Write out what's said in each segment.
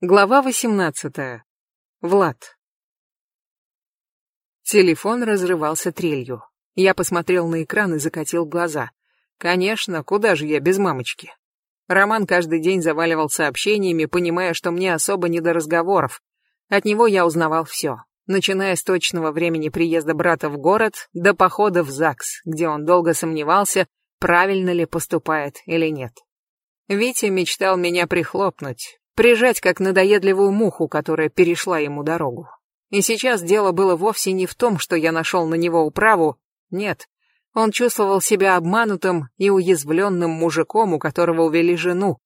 Глава 18. Влад. Телефон разрывался трелью. Я посмотрел на экран и закатил глаза. Конечно, куда же я без мамочки? Роман каждый день заваливал сообщениями, понимая, что мне особо не до разговоров. От него я узнавал все, начиная с точного времени приезда брата в город до похода в ЗАГС, где он долго сомневался, правильно ли поступает или нет. Витя мечтал меня прихлопнуть, прижать как надоедливую муху, которая перешла ему дорогу. И сейчас дело было вовсе не в том, что я нашел на него управу, нет. Он чувствовал себя обманутым и уязвленным мужиком, у которого увели жену.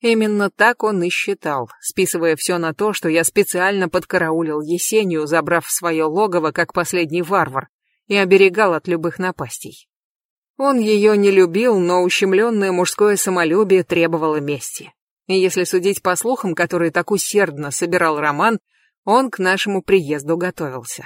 Именно так он и считал, списывая все на то, что я специально подкараулил Есению, забрав в свое логово, как последний варвар, и оберегал от любых напастей. Он ее не любил, но ущемленное мужское самолюбие требовало мести. И если судить по слухам, которые так усердно собирал Роман, он к нашему приезду готовился.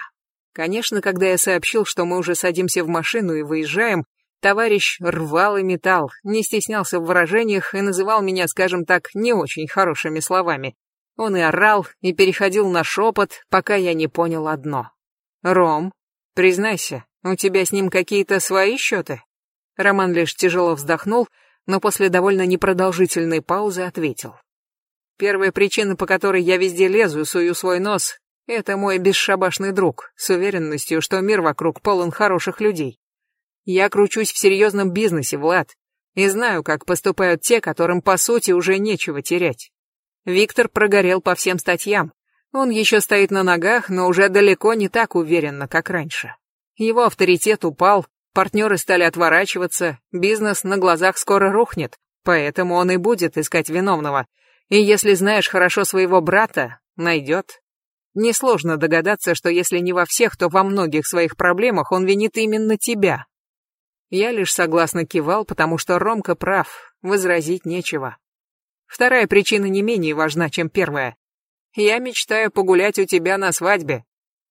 Конечно, когда я сообщил, что мы уже садимся в машину и выезжаем, товарищ рвал и металл, не стеснялся в выражениях и называл меня, скажем так, не очень хорошими словами. Он и орал, и переходил на шепот, пока я не понял одно. «Ром, признайся, у тебя с ним какие-то свои счеты?» Роман лишь тяжело вздохнул, но после довольно непродолжительной паузы ответил. Первая причина, по которой я везде лезу и сую свой нос, это мой бесшабашный друг, с уверенностью, что мир вокруг полон хороших людей. Я кручусь в серьезном бизнесе, Влад, и знаю, как поступают те, которым, по сути, уже нечего терять. Виктор прогорел по всем статьям. Он еще стоит на ногах, но уже далеко не так уверенно, как раньше. Его авторитет упал, Партнеры стали отворачиваться, бизнес на глазах скоро рухнет, поэтому он и будет искать виновного. И если знаешь хорошо своего брата, найдет. Несложно догадаться, что если не во всех, то во многих своих проблемах он винит именно тебя. Я лишь согласно кивал, потому что Ромка прав, возразить нечего. Вторая причина не менее важна, чем первая. Я мечтаю погулять у тебя на свадьбе,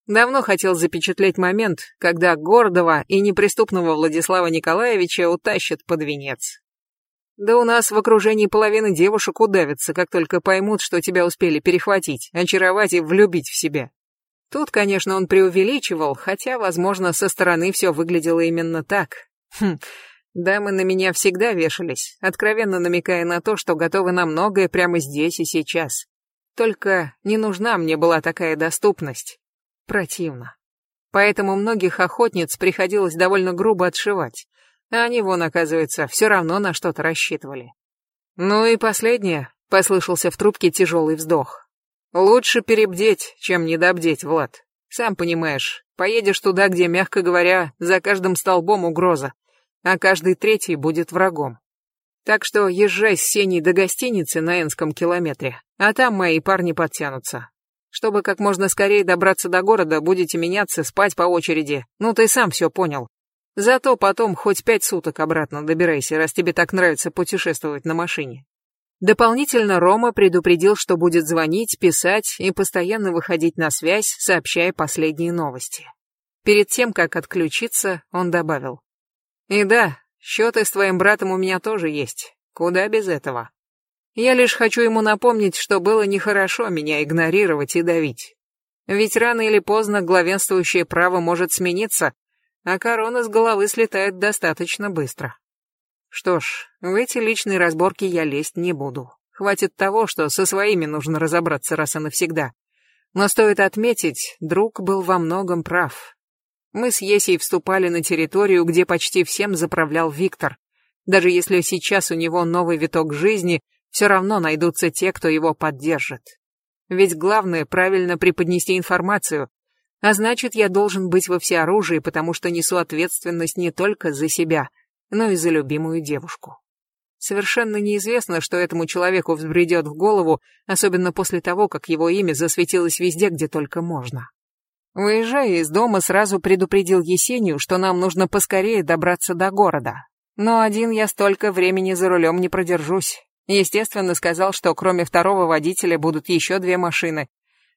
Давно хотел запечатлеть момент, когда гордого и неприступного Владислава Николаевича утащат под венец. Да у нас в окружении половины девушек удавятся, как только поймут, что тебя успели перехватить, очаровать и влюбить в себя. Тут, конечно, он преувеличивал, хотя, возможно, со стороны все выглядело именно так. Хм, дамы на меня всегда вешались, откровенно намекая на то, что готовы на многое прямо здесь и сейчас. Только не нужна мне была такая доступность. Противно. Поэтому многих охотниц приходилось довольно грубо отшивать. А они, вон, оказывается, все равно на что-то рассчитывали. Ну и последнее, послышался в трубке тяжелый вздох. Лучше перебдеть, чем недобдеть, Влад. Сам понимаешь, поедешь туда, где, мягко говоря, за каждым столбом угроза, а каждый третий будет врагом. Так что езжай с Сеней до гостиницы на Энском километре, а там мои парни подтянутся. Чтобы как можно скорее добраться до города, будете меняться, спать по очереди. Ну, ты сам все понял. Зато потом хоть пять суток обратно добирайся, раз тебе так нравится путешествовать на машине. Дополнительно Рома предупредил, что будет звонить, писать и постоянно выходить на связь, сообщая последние новости. Перед тем, как отключиться, он добавил. «И да, счеты с твоим братом у меня тоже есть. Куда без этого?» Я лишь хочу ему напомнить, что было нехорошо меня игнорировать и давить. Ведь рано или поздно главенствующее право может смениться, а корона с головы слетает достаточно быстро. Что ж, в эти личные разборки я лезть не буду. Хватит того, что со своими нужно разобраться раз и навсегда. Но стоит отметить, друг был во многом прав. Мы с Есей вступали на территорию, где почти всем заправлял Виктор. Даже если сейчас у него новый виток жизни — все равно найдутся те, кто его поддержит. Ведь главное правильно преподнести информацию, а значит, я должен быть во всеоружии, потому что несу ответственность не только за себя, но и за любимую девушку. Совершенно неизвестно, что этому человеку взбредет в голову, особенно после того, как его имя засветилось везде, где только можно. Выезжая из дома, сразу предупредил Есению, что нам нужно поскорее добраться до города. Но один я столько времени за рулем не продержусь. Естественно, сказал, что кроме второго водителя будут еще две машины.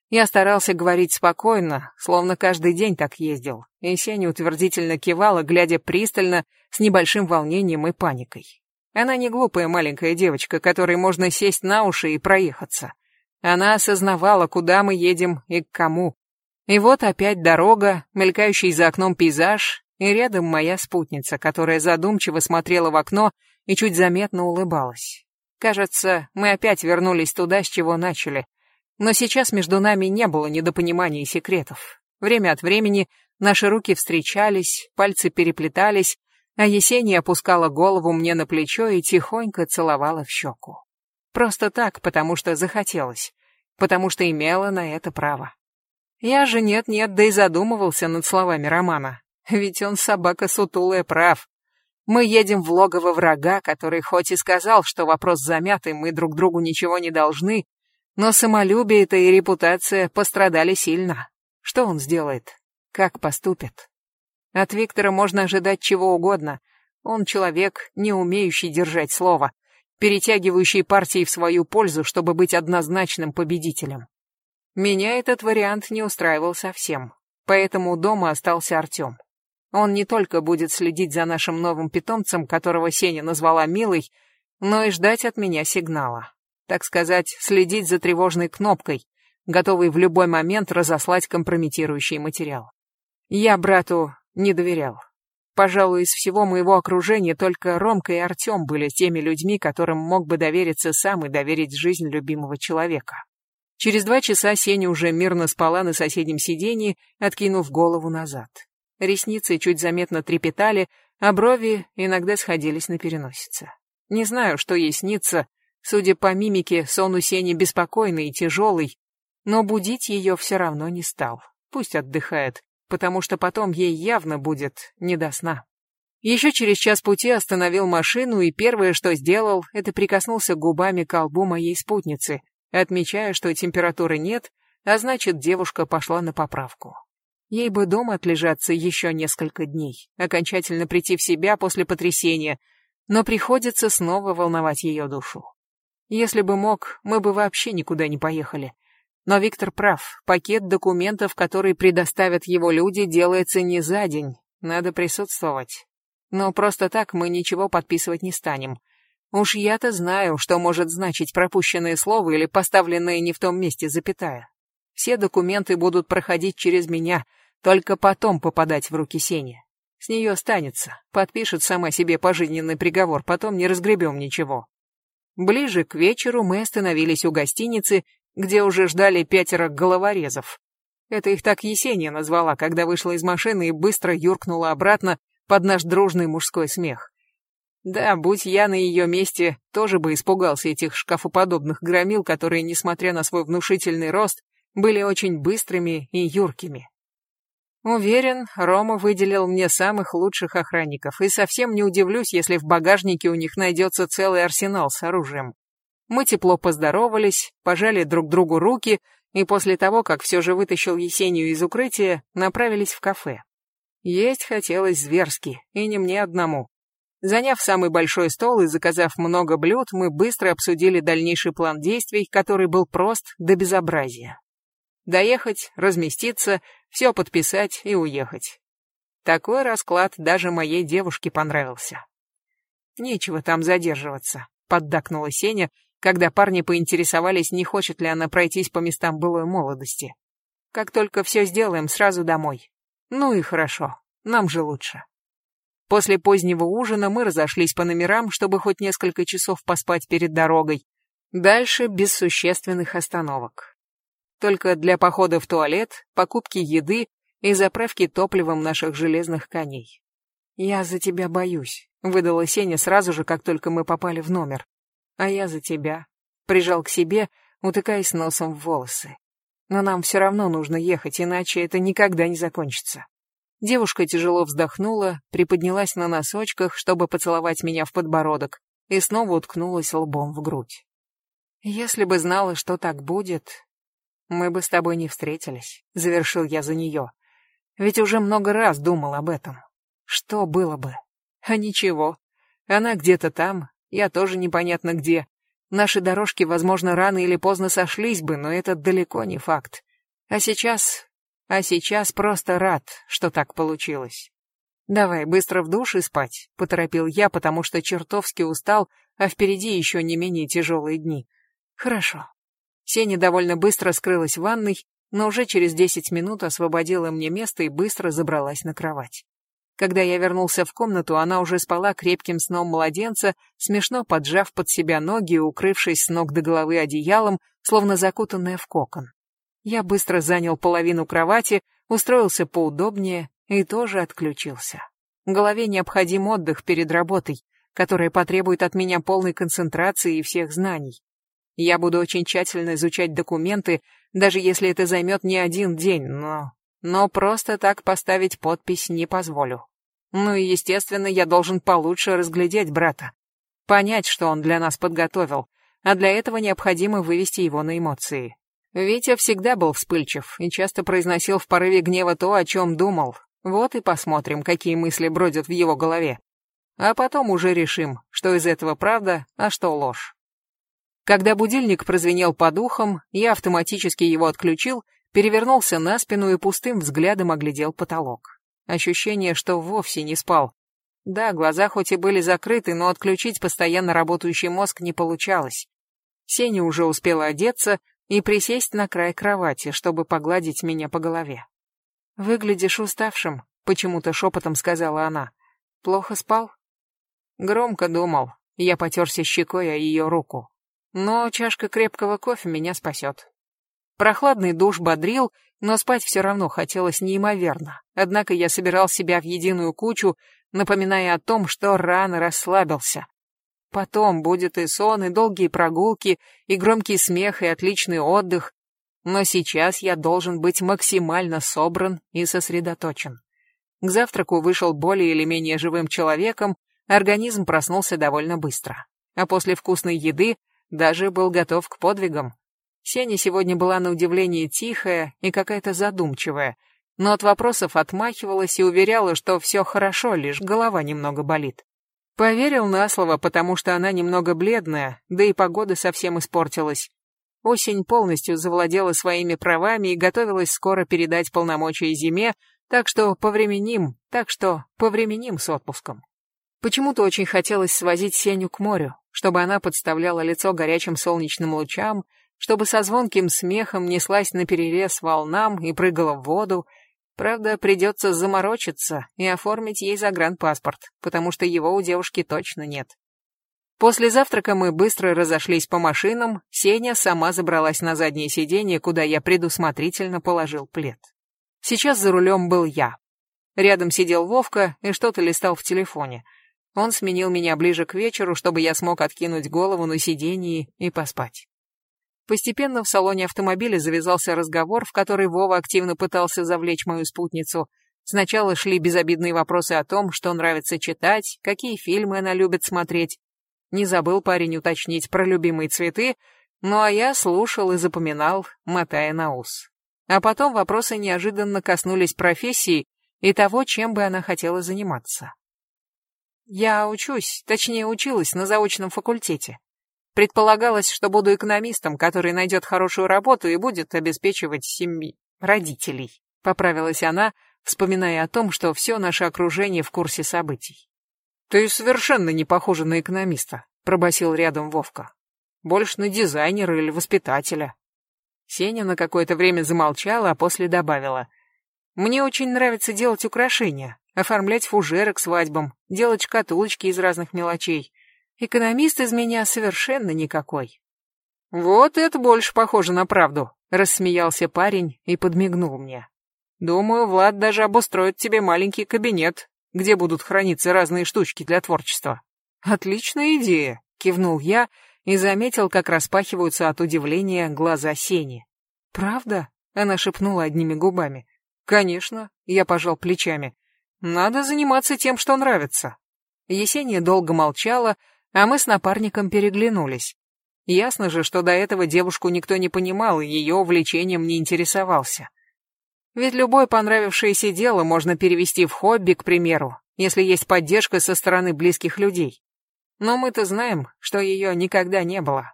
Я старался говорить спокойно, словно каждый день так ездил, и Сеня утвердительно кивала, глядя пристально, с небольшим волнением и паникой. Она не глупая маленькая девочка, которой можно сесть на уши и проехаться. Она осознавала, куда мы едем и к кому. И вот опять дорога, мелькающий за окном пейзаж, и рядом моя спутница, которая задумчиво смотрела в окно и чуть заметно улыбалась. Кажется, мы опять вернулись туда, с чего начали. Но сейчас между нами не было недопонимания и секретов. Время от времени наши руки встречались, пальцы переплетались, а Есения опускала голову мне на плечо и тихонько целовала в щеку. Просто так, потому что захотелось, потому что имела на это право. Я же нет-нет, да и задумывался над словами Романа, ведь он собака сутулая прав. Мы едем в логово врага, который хоть и сказал, что вопрос замятый, мы друг другу ничего не должны, но самолюбие-то и репутация пострадали сильно. Что он сделает? Как поступит? От Виктора можно ожидать чего угодно. Он человек, не умеющий держать слово, перетягивающий партии в свою пользу, чтобы быть однозначным победителем. Меня этот вариант не устраивал совсем, поэтому дома остался Артем. Он не только будет следить за нашим новым питомцем, которого Сеня назвала Милой, но и ждать от меня сигнала. Так сказать, следить за тревожной кнопкой, готовый в любой момент разослать компрометирующий материал. Я брату не доверял. Пожалуй, из всего моего окружения только Ромка и Артем были теми людьми, которым мог бы довериться сам и доверить жизнь любимого человека. Через два часа Сеня уже мирно спала на соседнем сиденье, откинув голову назад. Ресницы чуть заметно трепетали, а брови иногда сходились на переносице. Не знаю, что ей снится, судя по мимике, сон у Сени беспокойный и тяжелый, но будить ее все равно не стал. Пусть отдыхает, потому что потом ей явно будет не до сна. Еще через час пути остановил машину, и первое, что сделал, это прикоснулся губами к колбу моей спутницы, отмечая, что температуры нет, а значит, девушка пошла на поправку. Ей бы дома отлежаться еще несколько дней, окончательно прийти в себя после потрясения, но приходится снова волновать ее душу. Если бы мог, мы бы вообще никуда не поехали. Но Виктор прав, пакет документов, который предоставят его люди, делается не за день, надо присутствовать. Но просто так мы ничего подписывать не станем. Уж я-то знаю, что может значить пропущенное слово или поставленное не в том месте запятая. Все документы будут проходить через меня, только потом попадать в руки Сени. С нее останется, подпишет сама себе пожизненный приговор, потом не разгребем ничего. Ближе к вечеру мы остановились у гостиницы где уже ждали пятеро головорезов. Это их так Есения назвала, когда вышла из машины и быстро юркнула обратно под наш дружный мужской смех. Да, будь я на ее месте, тоже бы испугался этих шкафоподобных громил, которые, несмотря на свой внушительный рост, были очень быстрыми и юркими. Уверен, Рома выделил мне самых лучших охранников, и совсем не удивлюсь, если в багажнике у них найдется целый арсенал с оружием. Мы тепло поздоровались, пожали друг другу руки и после того, как все же вытащил Есению из укрытия, направились в кафе. Есть хотелось зверски, и не мне одному. Заняв самый большой стол и заказав много блюд, мы быстро обсудили дальнейший план действий, который был прост до безобразия. Доехать, разместиться, все подписать и уехать. Такой расклад даже моей девушке понравился. Нечего там задерживаться, поддакнула Сеня когда парни поинтересовались, не хочет ли она пройтись по местам былой молодости. Как только все сделаем, сразу домой. Ну и хорошо, нам же лучше. После позднего ужина мы разошлись по номерам, чтобы хоть несколько часов поспать перед дорогой. Дальше без существенных остановок. Только для похода в туалет, покупки еды и заправки топливом наших железных коней. «Я за тебя боюсь», — выдала Сеня сразу же, как только мы попали в номер а я за тебя. Прижал к себе, утыкаясь носом в волосы. Но нам все равно нужно ехать, иначе это никогда не закончится. Девушка тяжело вздохнула, приподнялась на носочках, чтобы поцеловать меня в подбородок, и снова уткнулась лбом в грудь. Если бы знала, что так будет, мы бы с тобой не встретились, завершил я за нее. Ведь уже много раз думал об этом. Что было бы? А ничего. Она где-то там, я тоже непонятно где. Наши дорожки, возможно, рано или поздно сошлись бы, но это далеко не факт. А сейчас... А сейчас просто рад, что так получилось. «Давай, быстро в душ и спать», — поторопил я, потому что чертовски устал, а впереди еще не менее тяжелые дни. «Хорошо». Сеня довольно быстро скрылась в ванной, но уже через десять минут освободила мне место и быстро забралась на кровать. Когда я вернулся в комнату, она уже спала крепким сном младенца, смешно поджав под себя ноги и укрывшись с ног до головы одеялом, словно закутанная в кокон. Я быстро занял половину кровати, устроился поудобнее и тоже отключился. Голове необходим отдых перед работой, которая потребует от меня полной концентрации и всех знаний. Я буду очень тщательно изучать документы, даже если это займет не один день, но... Но просто так поставить подпись не позволю. Ну и, естественно, я должен получше разглядеть брата. Понять, что он для нас подготовил, а для этого необходимо вывести его на эмоции. Витя всегда был вспыльчив и часто произносил в порыве гнева то, о чем думал. Вот и посмотрим, какие мысли бродят в его голове. А потом уже решим, что из этого правда, а что ложь. Когда будильник прозвенел по духам, я автоматически его отключил, перевернулся на спину и пустым взглядом оглядел потолок. Ощущение, что вовсе не спал. Да, глаза хоть и были закрыты, но отключить постоянно работающий мозг не получалось. Сеня уже успела одеться и присесть на край кровати, чтобы погладить меня по голове. «Выглядишь уставшим», — почему-то шепотом сказала она. «Плохо спал?» Громко думал. Я потерся щекой о ее руку. Но чашка крепкого кофе меня спасет. Прохладный душ бодрил, но спать все равно хотелось неимоверно. Однако я собирал себя в единую кучу, напоминая о том, что рано расслабился. Потом будет и сон, и долгие прогулки, и громкий смех, и отличный отдых. Но сейчас я должен быть максимально собран и сосредоточен. К завтраку вышел более или менее живым человеком, организм проснулся довольно быстро. А после вкусной еды даже был готов к подвигам. Сеня сегодня была на удивление тихая и какая-то задумчивая, но от вопросов отмахивалась и уверяла, что все хорошо, лишь голова немного болит. Поверил на слово, потому что она немного бледная, да и погода совсем испортилась. Осень полностью завладела своими правами и готовилась скоро передать полномочия зиме, так что повременим, так что повременим с отпуском. Почему-то очень хотелось свозить Сеню к морю, чтобы она подставляла лицо горячим солнечным лучам, чтобы со звонким смехом неслась на перерез волнам и прыгала в воду. Правда, придется заморочиться и оформить ей загранпаспорт, потому что его у девушки точно нет. После завтрака мы быстро разошлись по машинам, Сеня сама забралась на заднее сиденье, куда я предусмотрительно положил плед. Сейчас за рулем был я. Рядом сидел Вовка и что-то листал в телефоне — он сменил меня ближе к вечеру, чтобы я смог откинуть голову на сиденье и поспать. Постепенно в салоне автомобиля завязался разговор, в который Вова активно пытался завлечь мою спутницу. Сначала шли безобидные вопросы о том, что нравится читать, какие фильмы она любит смотреть. Не забыл парень уточнить про любимые цветы, ну а я слушал и запоминал, мотая на ус. А потом вопросы неожиданно коснулись профессии и того, чем бы она хотела заниматься. Я учусь, точнее училась на заочном факультете. Предполагалось, что буду экономистом, который найдет хорошую работу и будет обеспечивать семьи, родителей. Поправилась она, вспоминая о том, что все наше окружение в курсе событий. «Ты совершенно не похожа на экономиста», — пробасил рядом Вовка. «Больше на дизайнера или воспитателя». Сеня на какое-то время замолчала, а после добавила. «Мне очень нравится делать украшения оформлять фужеры к свадьбам, делать шкатулочки из разных мелочей. Экономист из меня совершенно никакой. Вот это больше похоже на правду, рассмеялся парень и подмигнул мне. Думаю, Влад даже обустроит тебе маленький кабинет, где будут храниться разные штучки для творчества. Отличная идея, кивнул я и заметил, как распахиваются от удивления глаза Сени. Правда? Она шепнула одними губами. Конечно, я пожал плечами. Надо заниматься тем, что нравится. Есения долго молчала, а мы с напарником переглянулись. Ясно же, что до этого девушку никто не понимал и ее увлечением не интересовался. Ведь любое понравившееся дело можно перевести в хобби, к примеру, если есть поддержка со стороны близких людей. Но мы-то знаем, что ее никогда не было.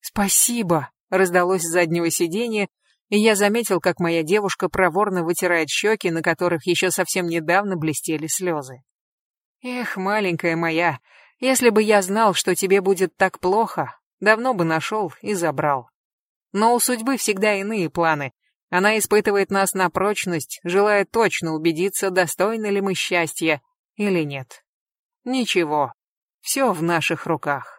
«Спасибо!» — раздалось с заднего сиденья, и я заметил, как моя девушка проворно вытирает щеки, на которых еще совсем недавно блестели слезы. «Эх, маленькая моя, если бы я знал, что тебе будет так плохо, давно бы нашел и забрал. Но у судьбы всегда иные планы. Она испытывает нас на прочность, желая точно убедиться, достойны ли мы счастья или нет. Ничего, все в наших руках.